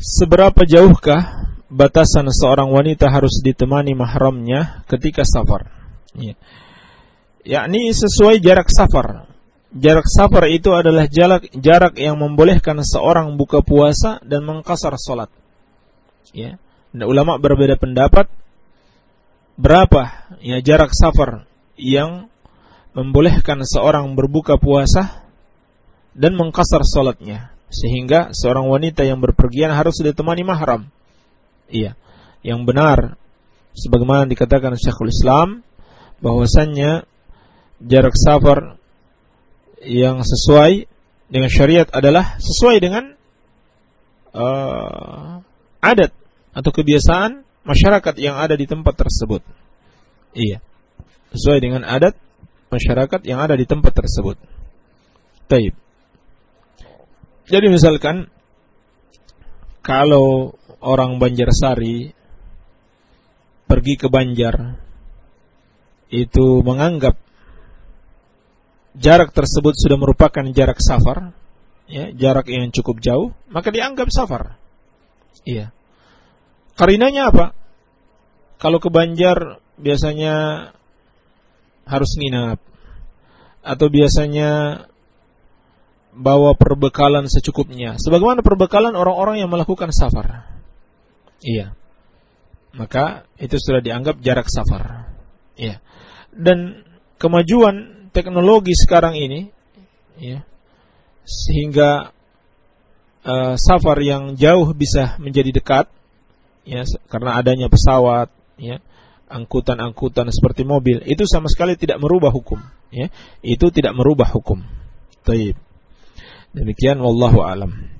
Seberapa jauhkah batasan seorang wanita harus ditemani mahramnya ketika safar? Ya. Yakni sesuai jarak safar. Jarak safar itu adalah jarak jarak yang membolehkan seorang buka puasa dan mengkasar salat. Ya. Dan ulama berbeda pendapat berapa ya jarak safar yang membolehkan seorang berbuka puasa dan mengkasar salatnya sehingga seorang wanita yang berpergian harus ditemani mahram. Iya, yang benar sebagaimana dikatakan Syekhul Islam bahwasannya jarak safar yang sesuai dengan syariat adalah sesuai dengan uh, adat atau kebiasaan masyarakat yang ada di tempat tersebut. Iya. Sesuai dengan adat masyarakat yang ada di tempat tersebut. Taib. Jadi misalkan kalau orang Banjarsari pergi ke Banjar itu menganggap jarak tersebut sudah merupakan jarak safar, ya, jarak yang cukup jauh, maka dianggap safar. Iya. Karinanya apa? Kalau ke Banjar biasanya harus nginap atau biasanya bawa perbekalan secukupnya. Sebagaimana perbekalan orang-orang yang melakukan safar. Iya. Maka itu sudah dianggap jarak safar. Iya. Dan kemajuan teknologi sekarang ini ya sehingga uh, safar yang jauh bisa menjadi dekat ya karena adanya pesawat ya angkutan-angkutan seperti mobil itu sama sekali tidak merubah hukum ya itu tidak merubah hukum. Taib. Demikian wallahu alam.